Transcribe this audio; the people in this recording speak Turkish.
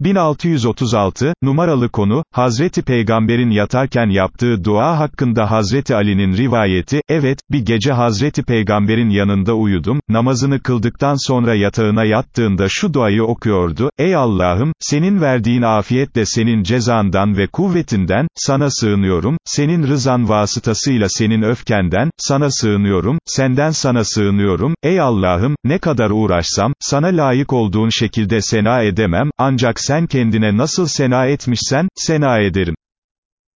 1636, numaralı konu, Hazreti Peygamber'in yatarken yaptığı dua hakkında Hazreti Ali'nin rivayeti, evet, bir gece Hazreti Peygamber'in yanında uyudum, namazını kıldıktan sonra yatağına yattığında şu duayı okuyordu, ey Allah'ım, senin verdiğin afiyetle senin cezandan ve kuvvetinden, sana sığınıyorum, senin rızan vasıtasıyla senin öfkenden, sana sığınıyorum, senden sana sığınıyorum, ey Allah'ım, ne kadar uğraşsam, sana layık olduğun şekilde sena edemem, ancak sen kendine nasıl sena etmişsen, sena ederim.